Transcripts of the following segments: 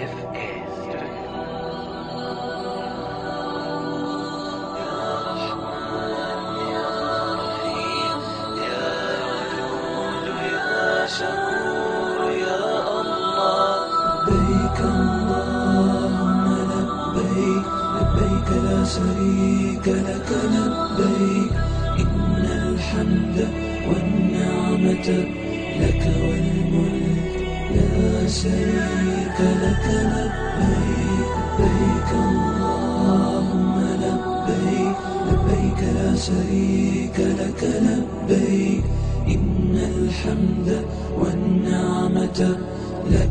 life is.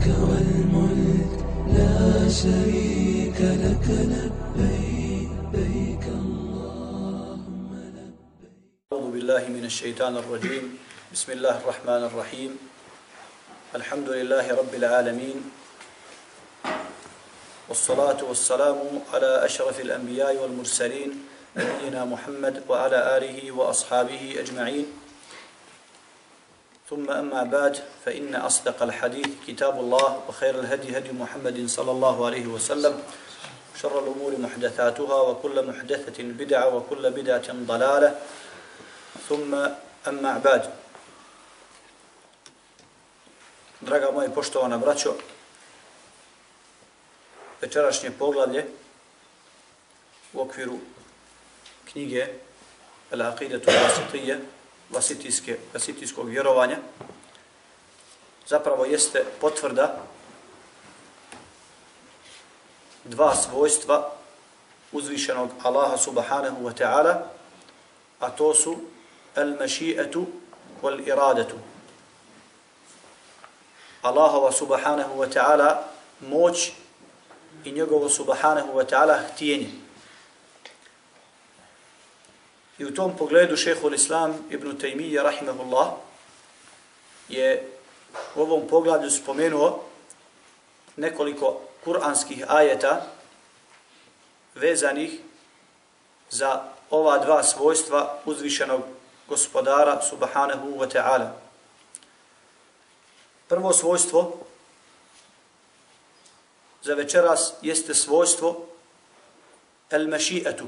والملك لا شريك لك لبيك اللهم لبيك. أعوذ بالله من الشيطان الرجيم. بسم الله الرحمن الرحيم. الحمد لله رب العالمين والصلاة والسلام على أشرف الأنبياء والمرسلين نبينا محمد وعلى آله وأصحابه أجمعين. ثم أما بعد فإن أصدق الحديث كتاب الله وخير الهدي هدي محمد صلى الله عليه وسلم شر الأمور محدثاتها وكل محدثة بدعة وكل بدعة ضلالة. ثم أما بعد. Draga moja poštovana braćo, večerašnje poglavlje u okviru knjige Al-Aqidatu Vasitije, vasitijske, vasitijskog vjerovanja, zapravo jeste potvrda dva svojstva uzvišenog Allaha subhanahu wa ta'ala, a to su al-mashi'atu wal-iradatu. Allahova subhanahu wa ta'ala moć i njegovo subhanahu wa ta'ala htijenje. I u tom pogledu šehhul Islam ibn Taymiyyah rahimahullah je u ovom pogledu spomenuo nekoliko kuranskih ajeta vezanih za ova dva svojstva uzvišenog gospodara subhanahu wa ta'ala. Prvo svojstvo za večeras jeste svojstvo el-maši'atu.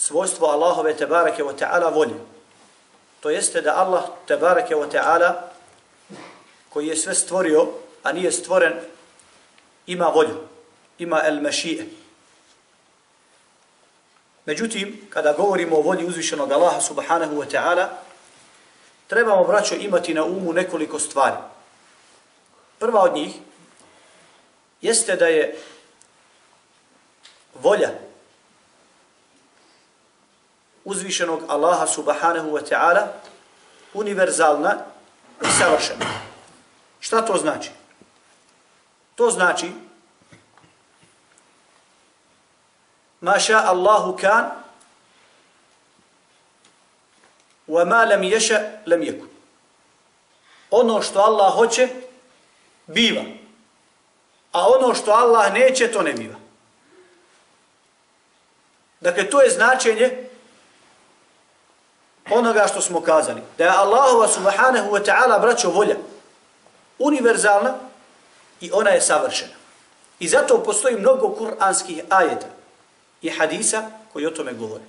Svojstvo Allahove tebareke wa ta'ala volje. To jeste da Allah tebareke wa ta'ala koji je sve stvorio, a nije stvoren, ima volju. Ima el mešije. Međutim, kada govorimo o volji uzvišenog Allaha subhanahu wa ta'ala, trebamo, braćo, imati na umu nekoliko stvari. Prva od njih jeste da je volja uzvišenog Allaha subhanahu wa ta'ala univerzalna i savršena. Šta to znači? To znači Maša Allahu kan wa ma lam yasha lam yakun. Ono što Allah hoće biva. A ono što Allah neće to ne biva. Dakle to je značenje onoga što smo kazali. Da je Allahova subhanahu wa ta'ala braćo volja univerzalna i ona je savršena. I zato postoji mnogo kuranskih ajeta i hadisa koji o tome govore.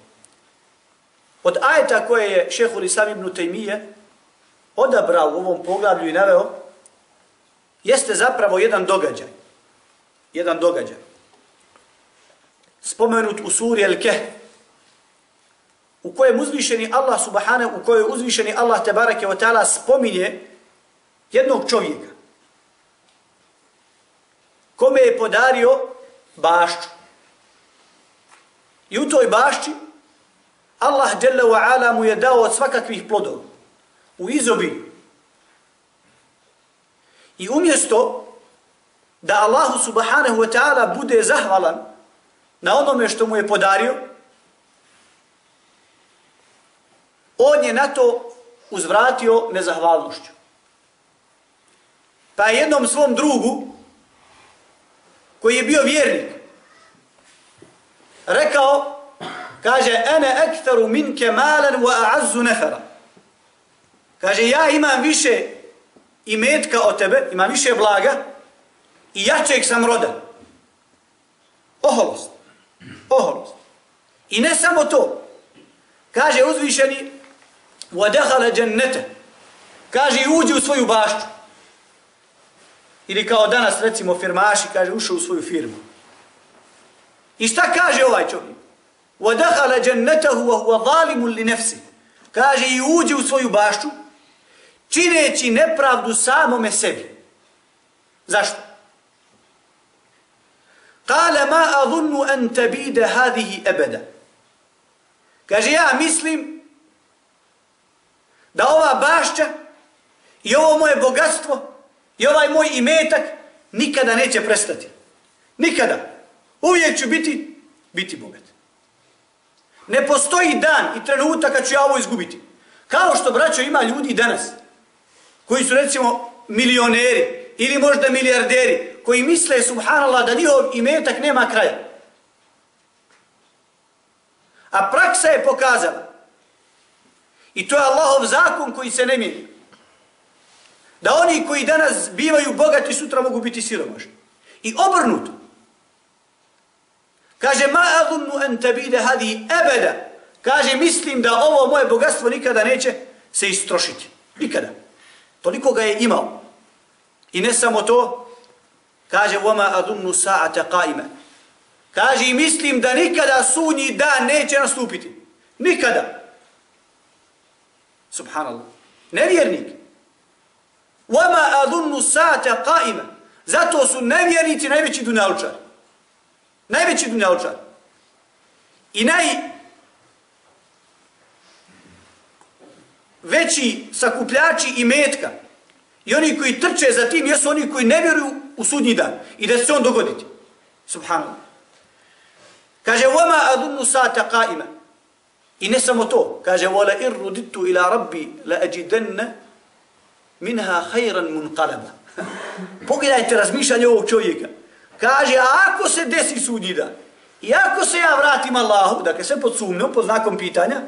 Od ajeta koje je šehhul Islam ibn Taymiye odabrao u ovom poglavlju i naveo, jeste zapravo jedan događaj. Jedan događaj. Spomenut u suri El-Keh, u kojem uzvišeni Allah subhanahu, u kojoj uzvišeni Allah tebareke wa ta'ala spominje jednog čovjeka kome je podario bašću. I u toj bašći Allah dželle wa ala mu je dao od svakakvih plodova u izobilju. I umjesto da Allahu subhanahu wa ta'ala bude zahvalan na onome što mu je podario, on je na to uzvratio nezahvalnošću. Pa jednom svom drugu, koji je bio vjernik, rekao, kaže, ene ektaru minke malen wa a'azzu nefera. Kaže, ja imam više imetka od tebe, imam više blaga i jačeg sam roda. Oholost. Oholost. I ne samo to. Kaže uzvišeni وَدَهَلَ جَنَّتَ Kaže i uđi u svoju bašću. Ili kao danas recimo firmaši, kaže ušao u svoju firmu. I šta kaže ovaj čovjek? وَدَهَلَ جَنَّتَهُ وَهُوَ ظَالِمُ لِنَفْسِ Kaže i uđi u svoju bašću, čineći nepravdu samome sebi. Zašto? Kale ma adhunnu an tabide hadihi ebeda. Kaže, ja mislim da ova bašća i ovo moje bogatstvo i ovaj moj imetak nikada neće prestati. Nikada. Uvijek ću biti, biti bogat. Ne postoji dan i trenutak kad ću ja ovo izgubiti. Kao što, braćo, ima ljudi danas, koji su, recimo, milioneri ili možda milijarderi, koji misle, subhanallah, da njihov imetak nema kraja. A praksa je pokazala, i to je Allahov zakon koji se ne mijenja, da oni koji danas bivaju bogati sutra mogu biti siromašni. I obrnuto. Kaže, ma adunnu en tebide hadi ebeda. Kaže, mislim da ovo moje bogatstvo nikada neće se istrošiti. Nikada. Toliko ga je imao. I ne samo to, kaže, vama adunnu sa'ata qaima. Kaže, i mislim da nikada sunji dan neće nastupiti. Nikada. Subhanallah. Nevjernik. Vama adunnu sa'ata qaima. Zato su nevjernici najveći dunjalučari. Najveći dunjalučari. I naj veći sakupljači i metka i oni koji trče za tim jesu oni koji ne vjeruju u sudnji dan i da se on dogoditi. Subhanallah. Kaže, vama adunnu sata qaima. I ne samo to. Kaže, vola irruditu ila rabbi la ajidanna minha khayran munqalaba. Pogledajte razmišljanje ovog čovjeka. Kaže, ako se desi sudnji dan, i ako se ja vratim Allahu, dakle sve pod sumnjom, pod znakom pitanja,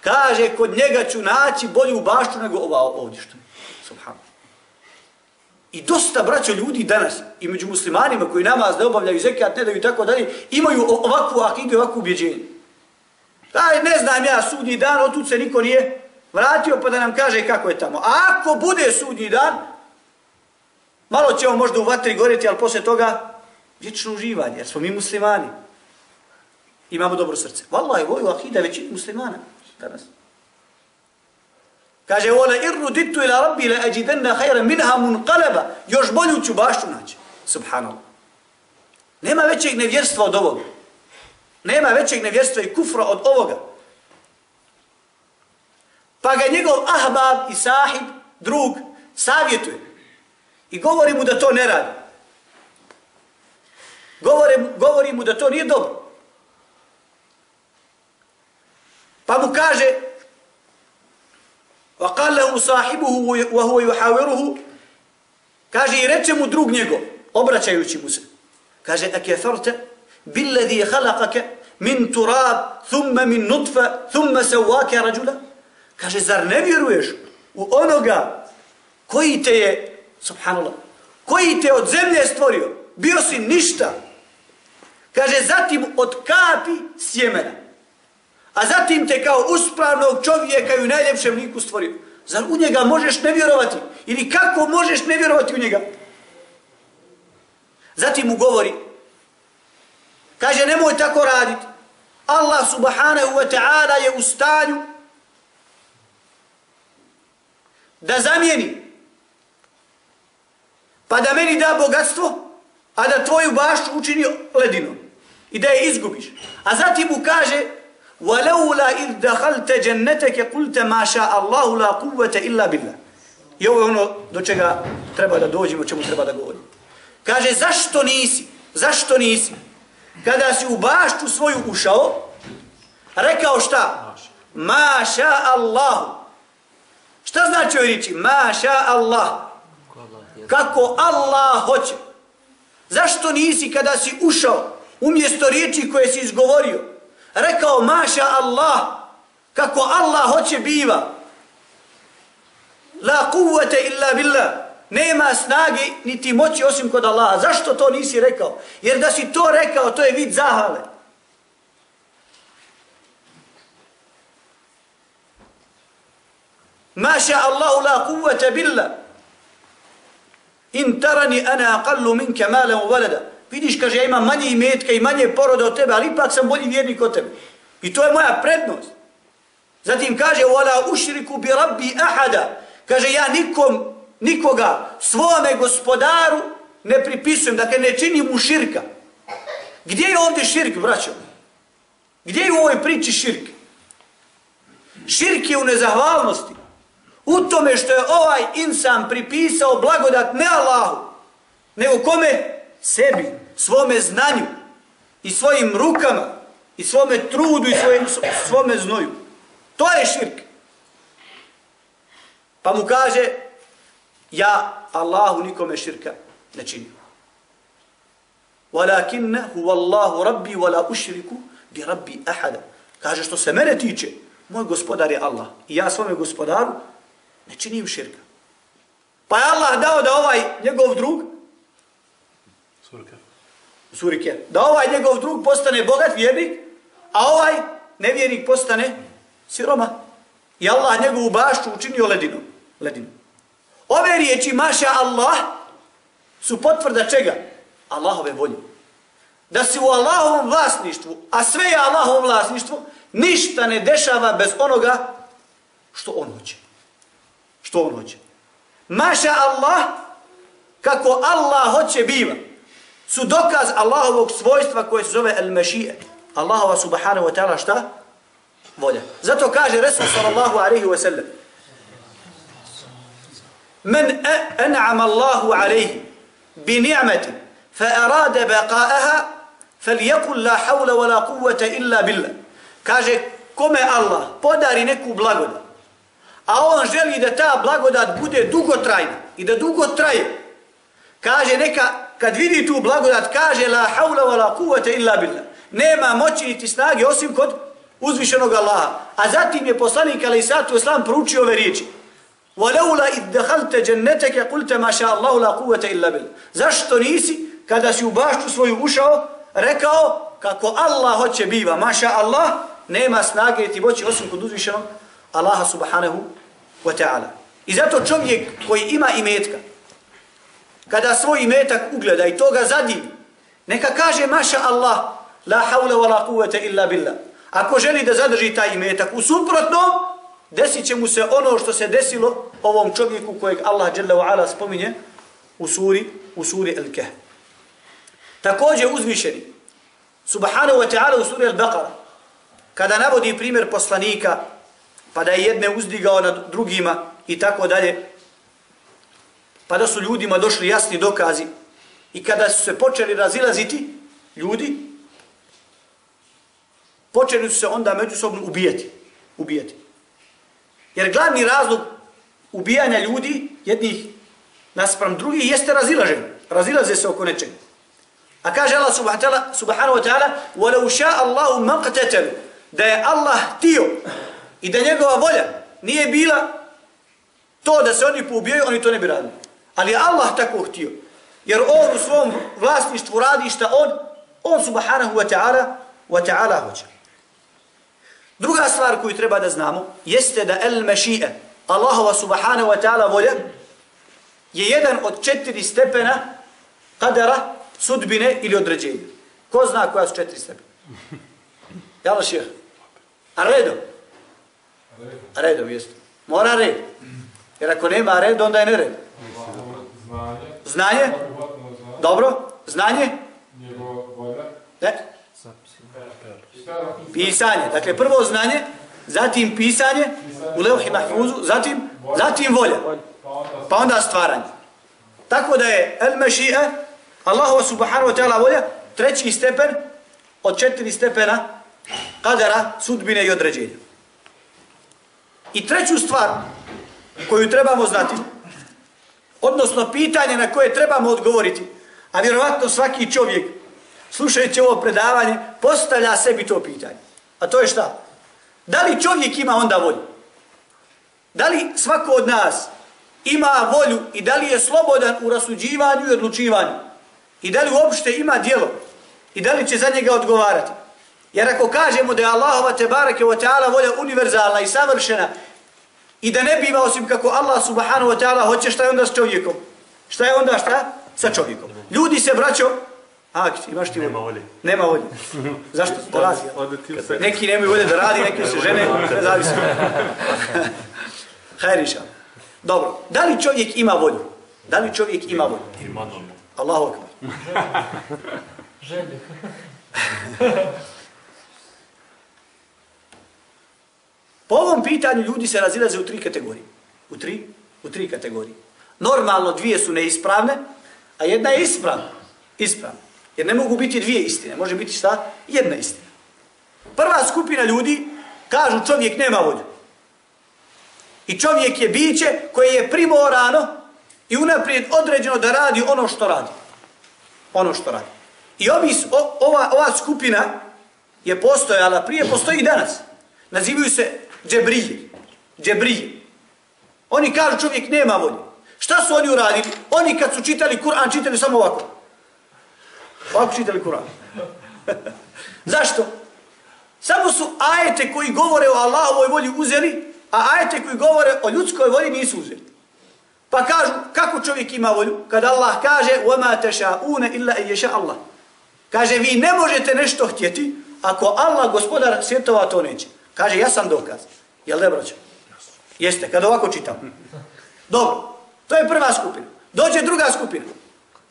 kaže, kod njega ću naći bolju baštu nego ova ovdje što je. Subhano. I dosta braćo, ljudi danas, i među muslimanima koji namaz ne obavljaju zekat, ne daju tako dalje, imaju ovakvu akidu i ovakvu ubjeđenje. Aj, ne znam ja, sudnji dan, od se niko nije vratio pa da nam kaže kako je tamo. A ako bude sudnji dan, Malo ćemo možda u vatri goriti, ali posle toga vječno uživanje, jer smo mi muslimani. Imamo dobro srce. Wallahi, ovo je akida muslimana danas. Kaže, vola irru ditu ila rabbi la ajidanna hajra minha munqalaba. Još bolju ću bašću naći. Subhanallah. Nema većeg nevjerstva od ovoga. Nema većeg nevjerstva i kufra od ovoga. Pa ga njegov ahbab i sahib, drug, savjetuje. I govori mu da to ne radi. Govori, govori mu da to nije dobro. Pa mu kaže وقال له صاحبه وهو يحاوره kaže i reče mu drug njegov obraćajući mu se kaže akafarta billadhi khalaqaka min turab thumme min nutfa se uvake rajula kaže zar ne vjeruješ u onoga koji te je Subhanallah. Koji te od zemlje stvorio? Bio si ništa. Kaže, zatim od kapi sjemena. A zatim te kao uspravnog čovjeka i u najljepšem liku stvorio. Zar u njega možeš ne vjerovati? Ili kako možeš ne vjerovati u njega? Zatim mu govori. Kaže, nemoj tako raditi. Allah subhanahu wa ta'ala je u stanju da zamijeni pa da meni da bogatstvo, a da tvoju bašću učini ledinom i da je izgubiš. A zatim mu kaže وَلَوْلَا إِذْ دَخَلْتَ جَنَّتَكَ قُلْتَ مَا شَاءَ اللَّهُ لَا قُوَّةَ إِلَّا بِاللَّهِ I ovo je ono do čega treba da dođemo, čemu treba da govorimo. Kaže, zašto nisi, zašto nisi, Kada si u baštu svoju ušao, rekao šta? Maša Allah. Allahu. Šta znači ovo riči? Maša Allah kako Allah hoće. Zašto nisi kada si ušao umjesto riječi koje si izgovorio, rekao maša Allah, kako Allah hoće biva. La kuvvete illa billah nema snage niti moći osim kod Allaha. Zašto to nisi rekao? Jer da si to rekao, to je vid zahvale. Maša Allahu la kuvvete billa. In tarani ana aqallu minka malem wa walada. Vidiš, kaže, ja imam manje imetka i manje poroda od tebe, ali ipak sam bolji vjernik od tebe. I to je moja prednost. Zatim kaže, wala ušriku bi rabbi ahada. Kaže, ja nikom, nikoga, svome gospodaru ne pripisujem, dakle ne činim mu širka. Gdje je ovdje širk, braćo? Gdje je u ovoj priči širk? Širk je u nezahvalnosti. U tome što je ovaj insan pripisao blagodat ne Allahu, nego kome? Sebi, svome znanju i svojim rukama i svome trudu i svojim, svome znoju. To je širk. Pa mu kaže, ja Allahu nikome širka ne činim. Walakinna huwa Allahu rabbi wala ushriku bi rabbi ahada. Kaže što se mene tiče, moj gospodar je Allah. I ja svome gospodaru ne činim širka. Pa je Allah dao da ovaj njegov drug Surke. Surike, da ovaj njegov drug postane bogat vjernik, a ovaj nevjernik postane siroma. I Allah njegovu bašću učinio ledinu. ledinu. Ove riječi, maša Allah, su potvrda čega? Allahove volje. Da si u Allahovom vlasništvu, a sve je Allahovom vlasništvu, ništa ne dešava bez onoga što on hoće. Što on hoće. Maša Allah, kako Allah hoće biva, su dokaz Allahovog svojstva koje se zove el-mešije. Allahova subhanahu wa ta'ala šta? Volja. Zato kaže Resul sallallahu alaihi wa sallam, من أنعم الله عليه بنعمة فأراد بقاءها فليقل لا حول ولا قوة إلا بالله kaže kome Allah podari neku blagodat a on želi da ta blagodat bude dugotrajna i da dugo traje kaže neka kad vidi tu blagodat kaže la haula wala quwwata illa billah nema moći niti snage osim kod uzvišenog Allaha a zatim je poslanik alejhi salatu vesselam proučio ove riječi وَلَوْلَا إِذْ دَخَلْتَ جَنَّتَكَ قُلْتَ مَا شَاءَ اللَّهُ لَا قُوَّةَ إِلَّا بِلْ Zašto nisi, kada si u bašću svoju ušao, rekao kako Allah hoće biva, maša Allah, nema snage ti moći osim kod uzvišenog Allaha subhanahu wa ta'ala. I zato čovjek koji ima imetka, kada svoj imetak ugleda i toga zadivi, neka kaže maša Allah, la hawla wa la quvvete illa billah. Ako želi da zadrži taj imetak, u suprotnom, desit će mu se ono što se desilo ovom čovjeku kojeg Allah dželle ve ala spominje u suri u suri Al-Kahf. Takođe uzvišeni Subhanahu wa ta'ala u suri Al-Baqara kada navodi primjer poslanika pa da je jedne uzdigao nad drugima i tako dalje pa da su ljudima došli jasni dokazi i kada su se počeli razilaziti ljudi počeli su se onda međusobno ubijati ubijati Jer glavni razlog ubijanja ljudi, jednih naspram drugih, jeste razilažen. Razilaze se oko nečeg. A kaže Allah subhanahu wa ta'ala وَلَوْ شَاءَ اللَّهُ مَقْتَتَلُ Da je Allah tio i da njegova volja nije bila to da se oni poubijaju, oni to ne bi radili. Ali je Allah tako htio. Jer on u svom vlasništvu radi šta on, on subhanahu wa ta'ala wa ta'ala hoće. Druga stvar koju treba da znamo jeste da el meši'e, Allahova subhanahu wa ta'ala volja, je jedan od četiri stepena kadera, sudbine ili određenja. Ko zna koja su četiri stepena? Jel ših? A redom? A redom, jeste. Mora red. Jer ako nema red, onda je nered. Znanje. Znanje? Dobro. Znanje? Ne? Pisanje. Dakle, prvo znanje, zatim pisanje u levhi mahfuzu, zatim, zatim volja. Pa onda stvaranje. Tako da je el mešije, Allahu subhanahu wa ta'ala volja, treći stepen od četiri stepena kadera, sudbine i određenja. I treću stvar koju trebamo znati, odnosno pitanje na koje trebamo odgovoriti, a vjerovatno svaki čovjek slušajući ovo predavanje, postavlja sebi to pitanje. A to je šta? Da li čovjek ima onda volju? Da li svako od nas ima volju i da li je slobodan u rasuđivanju i odlučivanju. I da li uopšte ima dijelo. I da li će za njega odgovarati. Jer ako kažemo da je Allahova tebareke wa ta'ala volja univerzalna i savršena i da ne biva osim kako Allah subhanahu wa ta'ala hoće šta je onda s čovjekom. Šta je onda šta? Sa čovjekom. Ljudi se braćo, A, imaš ti Nema volje. Nema volje. Zašto? Da radi. Neki nemaju volje da radi, neki se žene, ne zavisi. Hajriša. Dobro, da li čovjek ima volju? Da li čovjek ima volju? Ima dobro. Allahu akbar. Želje. Po ovom pitanju ljudi se razilaze u tri kategorije. U tri? U tri kategorije. Normalno dvije su neispravne, a jedna je ispravna. Ispravna. Jer ne mogu biti dvije istine. Može biti šta? Jedna istina. Prva skupina ljudi kažu čovjek nema volju. I čovjek je biće koje je primorano i unaprijed određeno da radi ono što radi. Ono što radi. I ovi, o, ova, ova skupina je postojala, prije postoji i danas. Nazivaju se džebrije. Džebrije. Oni kažu čovjek nema volje. Šta su oni uradili? Oni kad su čitali Kur'an, čitali samo ovako. Ovako čitali Kur'an. Zašto? Samo su ajete koji govore o Allahovoj volji uzeli, a ajete koji govore o ljudskoj volji nisu uzeli. Pa kažu, kako čovjek ima volju? Kad Allah kaže, وَمَا تَشَاءُونَ إِلَّا إِيَشَا Allah. Kaže, vi ne možete nešto htjeti, ako Allah, gospodar svjetova, to neće. Kaže, ja sam dokaz. Jel ne, broćo? Jeste, kad ovako čitam. Dobro, to je prva skupina. Dođe druga skupina.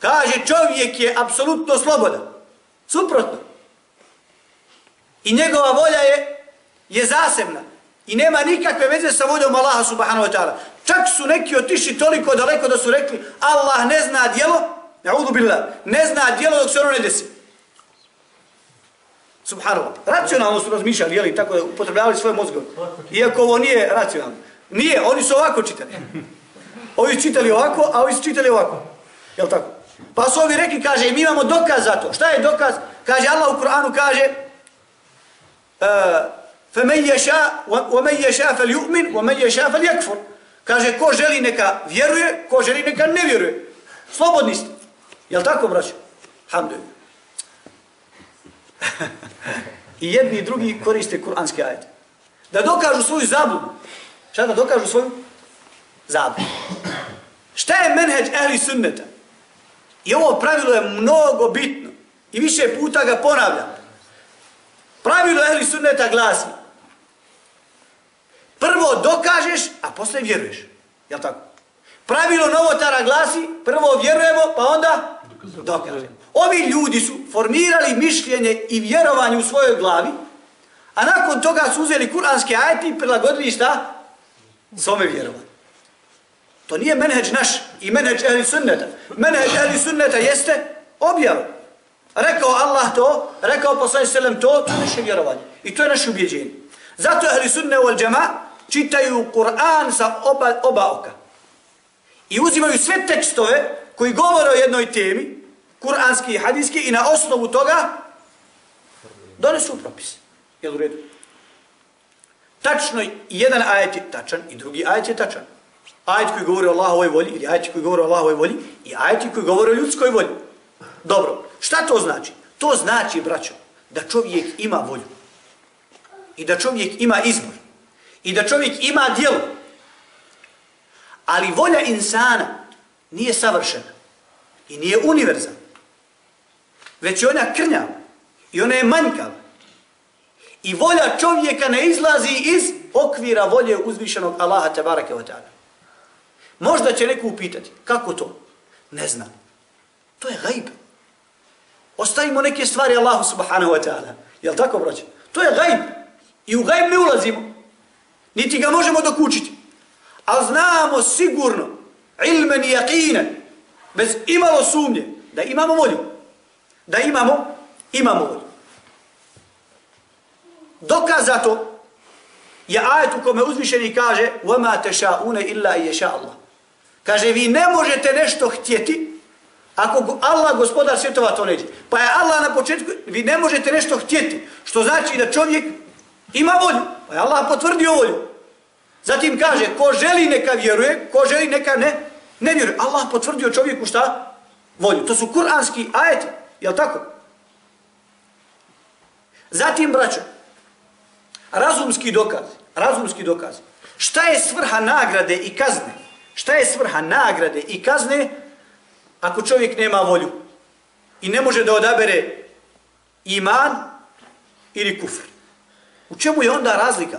Kaže, čovjek je apsolutno slobodan. Suprotno. I njegova volja je, je zasebna. I nema nikakve veze sa voljom Allaha subhanahu wa ta'ala. Čak su neki otišli toliko daleko da su rekli Allah ne zna djelo, na'udhu billah, ne zna djelo dok se ono ne desi. Subhanallah. Racionalno su razmišljali, jeli, tako da upotrebljavali svoje mozgove. Iako ovo nije racionalno. Nije, oni su ovako čitali. Ovi čitali ovako, a ovi su čitali ovako. Jel tako? Pa su ovi rekli, kaže, mi imamo dokaz za to. Šta je dokaz? Kaže, Allah u Kur'anu kaže, فَمَنْ يَشَاء وَمَنْ يَشَاء فَلْيُؤْمِنْ وَمَنْ يَشَاء فَلْيَكْفُرْ Kaže, ko želi neka vjeruje, ko želi neka ne vjeruje. Slobodni ste. Jel tako, braćo? Alhamdulillah. I jedni i drugi koriste kuranske ajete. Da dokažu svoju zabludu. Šta da dokažu svoju? Zabludu. Šta je menheđ ehli sunneta? I ovo pravilo je mnogo bitno. I više puta ga ponavljam. Pravilo ehli sunneta glasi. Prvo dokažeš, a posle vjeruješ. Jel tako? Pravilo novotara glasi, prvo vjerujemo, pa onda dokažemo. Ovi ljudi su formirali mišljenje i vjerovanje u svojoj glavi, a nakon toga su uzeli kuranske ajete i prilagodili šta? Svome vjerovanje. To nije menheđ naš i menheđ ehli sunneta. Menheđ ehli sunneta jeste objav. Rekao Allah to, rekao poslani selem to, to je naše vjerovanje. I to je naše ubjeđenje. Zato ehli sunne wal džema čitaju Kur'an sa oba, oba oka. I uzimaju sve tekstove koji govore o jednoj temi, kuranski i hadijski, i na osnovu toga donesu propis. Jel u redu? Tačno, jedan ajet je tačan i drugi ajet je tačan. Ajet koji govori o Allahovoj volji ili ajet koji govori o Allahovoj volji i ajet koji govori o ljudskoj volji. Dobro, šta to znači? To znači, braćo, da čovjek ima volju. I da čovjek ima izbor. I da čovjek ima djelo. Ali volja insana nije savršena. I nije univerzalna. Već je ona krnja. I ona je manjkava. I volja čovjeka ne izlazi iz okvira volje uzvišenog Allaha tabaraka wa ta'ala. Možda će neko upitati, kako to? Ne znam. To je gajb. Ostavimo neke stvari Allahu subhanahu wa ta'ala. Jel tako, broće? To je gajb. I u gajb ne ulazimo. Niti ga možemo dokučiti. Ali znamo sigurno, ilmen i jakinen, bez imalo sumnje, da imamo volju. Da imamo, imamo volju. Dokaz za to je ajet u kome uzvišeni kaže وَمَا تَشَاءُونَ إِلَّا يَشَاءَ اللَّهُ Kaže, vi ne možete nešto htjeti ako Allah, gospodar svjetova, to neće. Pa je Allah na početku, vi ne možete nešto htjeti, što znači da čovjek ima volju. Pa je Allah potvrdio volju. Zatim kaže, ko želi neka vjeruje, ko želi neka ne, ne vjeruje. Allah potvrdio čovjeku šta? Volju. To su kuranski ajeti, jel tako? Zatim, braćo, razumski dokaz, razumski dokaz. Šta je svrha nagrade i kazne? Šta je svrha nagrade i kazne ako čovjek nema volju i ne može da odabere iman ili kufr? U čemu je onda razlika?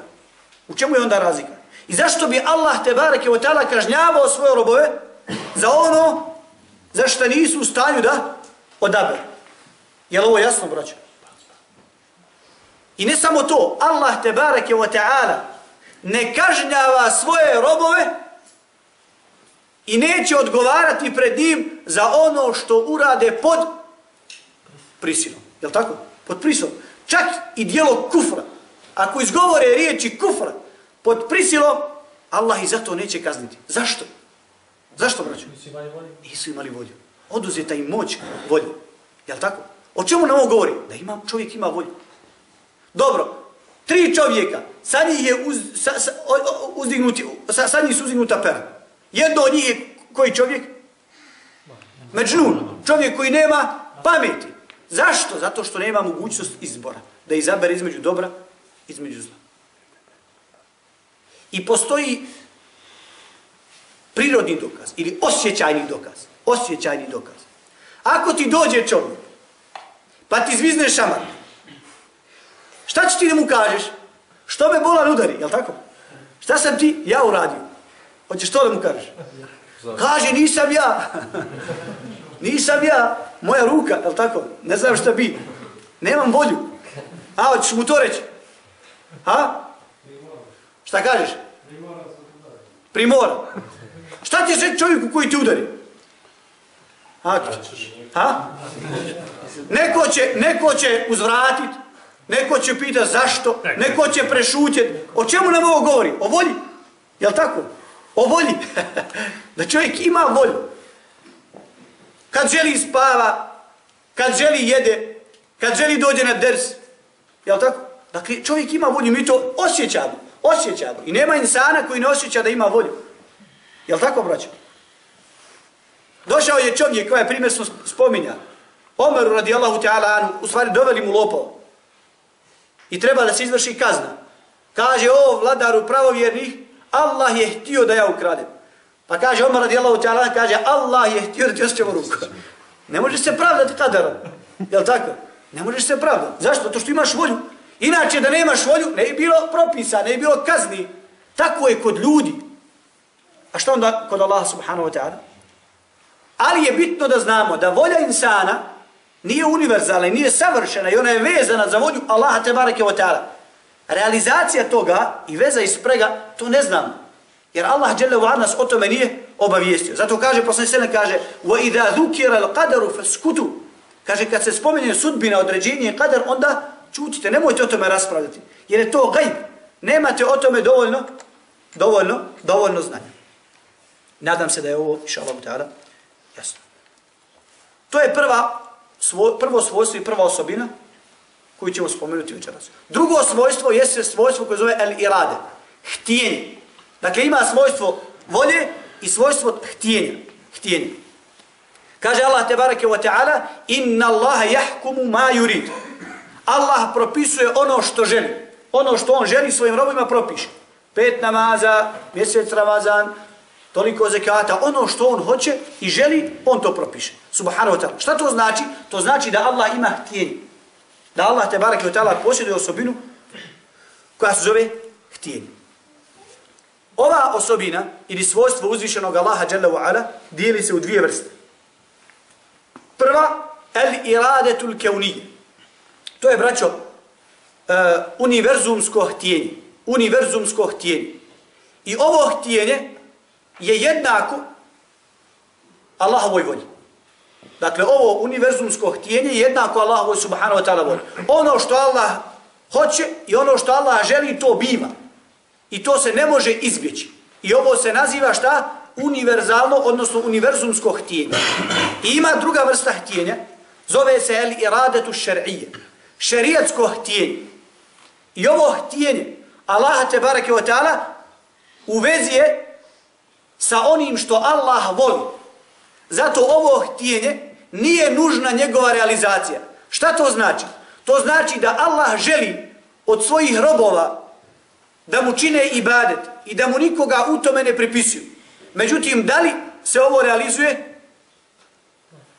U čemu je onda razlika? I zašto bi Allah te bareke od tala kažnjavao svoje robove za ono za što nisu u stanju da odaberu? Je li ovo jasno, braćo? I ne samo to, Allah te bareke od ta'ala ne kažnjava svoje robove i neće odgovarati pred njim za ono što urade pod prisilom. Je tako? Pod prisilom. Čak i dijelo kufra. Ako izgovore riječi kufra pod prisilom, Allah i zato neće kazniti. Zašto? Zašto, braću? Nisu imali volju. Nisu imali volju. Oduzeta im moć volju. Je tako? O čemu nam ovo govori? Da ima, čovjek ima volju. Dobro, tri čovjeka, sa njih je uz, sa, sa, uzdignuti, sa, sa njih su uzdignuta pera. Jedno od njih je koji čovjek? Međnun, čovjek koji nema pameti. Zašto? Zato što nema mogućnost izbora. Da izabere između dobra, između zla. I postoji prirodni dokaz ili osjećajni dokaz. Osjećajni dokaz. Ako ti dođe čovjek, pa ti zvizne šamar, šta će ti da mu kažeš? Što me bolan udari, jel tako? Šta sam ti ja uradio? Hoćeš to da mu kažeš? Kaže, nisam ja. nisam ja. Moja ruka, jel tako? Ne znam šta bi. Nemam volju. A, hoćeš mu to reći? Ha? Šta kažeš? Primora. Šta ti je čovjeku koji ti udari? Ha? Ha? Neko će, neko će uzvratit, neko će pita zašto, neko će prešutjet. O čemu nam ovo govori? O volji. Jel tako? O volji. da čovjek ima volju. Kad želi spava, kad želi jede, kad želi dođe na ders. Jel tako? Dakle, čovjek ima volju, mi to osjećamo. Osjećamo. I nema insana koji ne osjeća da ima volju. Jel tako, braćo? Došao je čovjek, koja je primjer smo spominja. Omeru radijallahu ta'ala anu, u stvari doveli mu lopao. I treba da se izvrši kazna. Kaže, o vladaru pravovjernih, Allah je htio da ja ukradem. Pa kaže Omar radijallahu ta'ala, kaže, Allah je htio da ti osjećamo ruku. Ne možeš se pravdati kadarom. Jel tako? Ne možeš se pravdati. Zašto? To što imaš volju. Inače da nemaš volju, ne bi bilo propisa, ne bi bilo kazni. Tako je kod ljudi. A što onda kod Allaha subhanahu wa ta'ala? Ali je bitno da znamo da volja insana nije univerzalna i nije savršena i ona je vezana za volju Allaha tebareke wa ta'ala. Realizacija toga i veza i sprega, to ne znamo. Jer Allah dželle ve nas o tome nije obavijestio. Zato kaže poslanik selam kaže: "Wa idha zukira al-qadar faskutu." Kaže kad se spomene sudbina, određenje, kader onda čutite, nemojte o tome raspravljati. Jer je to gajb. Nemate o tome dovoljno dovoljno dovoljno znanja. Nadam se da je ovo inshallah ta'ala jasno. To je prva svo, prvo svojstvo i prva osobina koju ćemo spomenuti večeras. Drugo svojstvo jeste svojstvo koje zove el irade, htijenje. Dakle, ima svojstvo volje i svojstvo htijenja. htijenja. Kaže Allah te barake wa ta'ala, inna Allaha jahkumu ma yurid. Allah propisuje ono što želi. Ono što on želi svojim robima propiše. Pet namaza, mjesec Ramazan, toliko zekata, ono što on hoće i želi, on to propiše. Subhanahu wa ta'ala. Šta to znači? To znači da Allah ima htijenje. Da Allah te barek i otala posjeduje osobinu koja se zove htjenje. Ova osobina ili svojstvo uzvišenog Allaha jalla ve ala dijeli se u dvije vrste. Prva, el iradetul keunije. To je, braćo, uh, univerzumsko htjenje. Univerzumsko htjenje. I ovo htjenje je jednako Allahovoj volji. Dakle, ovo univerzumsko htjenje je jednako Allahu subhanahu wa ta'ala voli. Ono što Allah hoće i ono što Allah želi, to biva. I to se ne može izbjeći. I ovo se naziva šta? Univerzalno, odnosno univerzumsko htjenje. I ima druga vrsta htjenja, zove se el iradetu šer'ije šerijatsko htjenje. I ovo htjenje, Allah te barake wa ta'ala, u vezi je sa onim što Allah voli. Zato ovo htjenje nije nužna njegova realizacija. Šta to znači? To znači da Allah želi od svojih robova da mu čine ibadet i da mu nikoga u tome ne pripisuju. Međutim, da li se ovo realizuje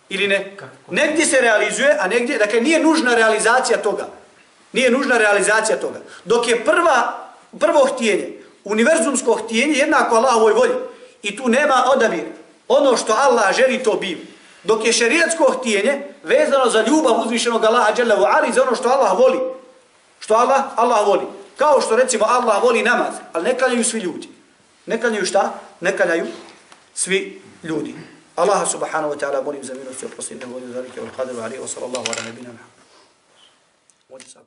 ili ne? Negdje se realizuje, a negdje, dakle, nije nužna realizacija toga. Nije nužna realizacija toga. Dok je prva, prvo htjenje, univerzumsko htjenje, jednako Allahovoj volji. I tu nema odabir ono što Allah želi to biva. Dok je šerijetsko htijenje vezano za ljubav uzvišenog Allaha ve ali za ono što Allah voli. Što Allah? Allah voli. Kao što recimo Allah voli namaz, ali ne kaljaju svi ljudi. Ne kaljaju šta? Ne kaljaju svi ljudi. Allah subhanahu wa ta'ala molim za milosti oprosti nevoli za velike ul qadru alihi wa sallallahu ala nebina muhammad. Ođe sada.